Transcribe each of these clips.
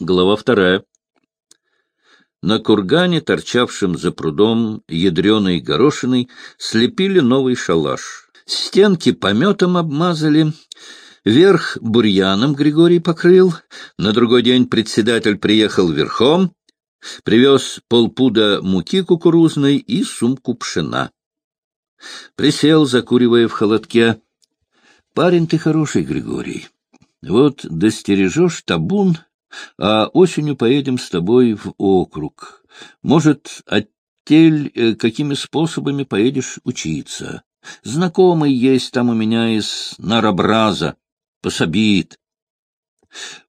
Глава вторая. На кургане, торчавшем за прудом ядреной горошиной, слепили новый шалаш. Стенки пометом обмазали, верх бурьяном Григорий покрыл. На другой день председатель приехал верхом, привез полпуда муки кукурузной и сумку пшена. Присел, закуривая в холодке. — Парень ты хороший, Григорий. Вот достережешь табун, а осенью поедем с тобой в округ. Может, оттель э, какими способами поедешь учиться. Знакомый есть там у меня из Нарабраза, пособит.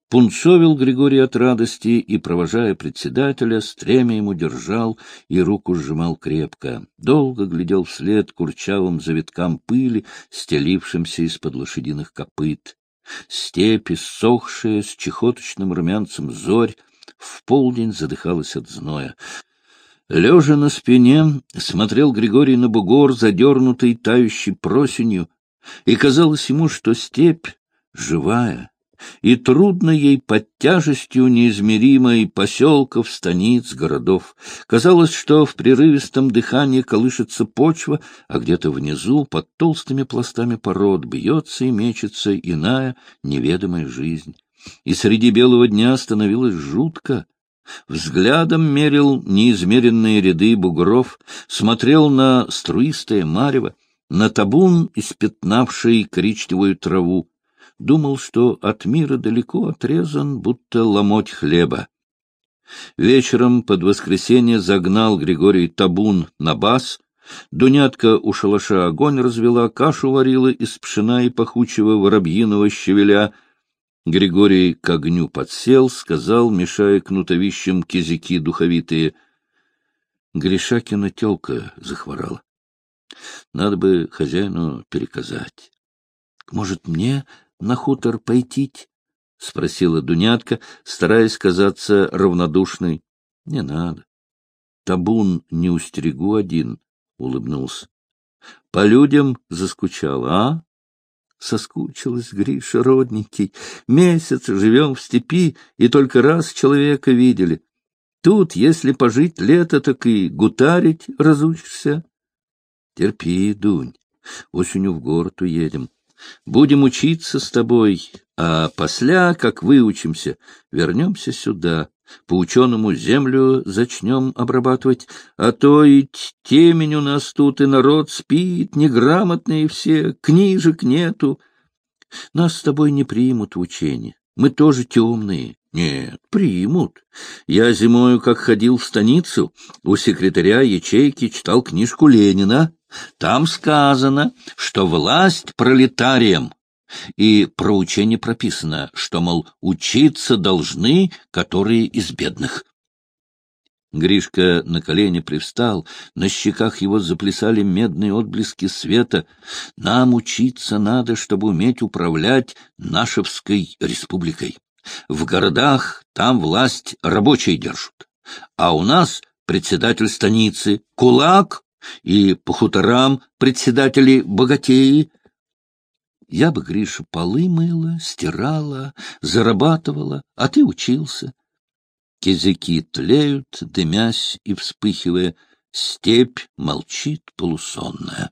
Пунцовил Григорий от радости и, провожая председателя, стремя ему держал и руку сжимал крепко. Долго глядел вслед курчавым завиткам пыли, стелившимся из-под лошадиных копыт. Степи, сохшая, с чехоточным румянцем зорь, в полдень задыхалась от зноя. Лежа на спине, смотрел Григорий на бугор, задернутый тающей просенью, и казалось ему, что степь живая, и трудно ей под тяжестью неизмеримой поселков, станиц, городов. Казалось, что в прерывистом дыхании колышется почва, а где-то внизу, под толстыми пластами пород, бьется и мечется иная неведомая жизнь. И среди белого дня становилось жутко. Взглядом мерил неизмеренные ряды бугров, смотрел на струистое марево, на табун, испятнавший коричневую траву, думал, что от мира далеко отрезан, будто ломоть хлеба. Вечером под воскресенье загнал Григорий табун на бас, Дунятка у шалаша огонь развела, кашу варила из пшена и пахучего воробьиного щавеля. Григорий к огню подсел, сказал, мешая кнутовищем кизяки духовитые. Гришакина телка захворала. Надо бы хозяину переказать. Может, мне на хутор пойти? — спросила Дунятка, стараясь казаться равнодушной. — Не надо. Табун не устерегу один, — улыбнулся. — По людям заскучала, а? Соскучилась Гриша, родненький. Месяц живем в степи, и только раз человека видели. Тут, если пожить лето, так и гутарить разучишься. Терпи, Дунь, осенью в город уедем. Будем учиться с тобой, а после, как выучимся, вернемся сюда. По ученому землю зачнем обрабатывать, а то и темень у нас тут, и народ спит, неграмотные все, книжек нету. Нас с тобой не примут в учение, мы тоже темные. Нет, примут. Я зимою, как ходил в станицу, у секретаря ячейки читал книжку Ленина. Там сказано, что власть пролетариям, и про учение прописано, что, мол, учиться должны, которые из бедных. Гришка на колени привстал, на щеках его заплясали медные отблески света. Нам учиться надо, чтобы уметь управлять Нашевской республикой. В городах там власть рабочие держат, а у нас председатель станицы — кулак, и по хуторам председатели богатеи. Я бы, Гриша, полы мыла, стирала, зарабатывала, а ты учился. Кизяки тлеют, дымясь и вспыхивая, степь молчит полусонная.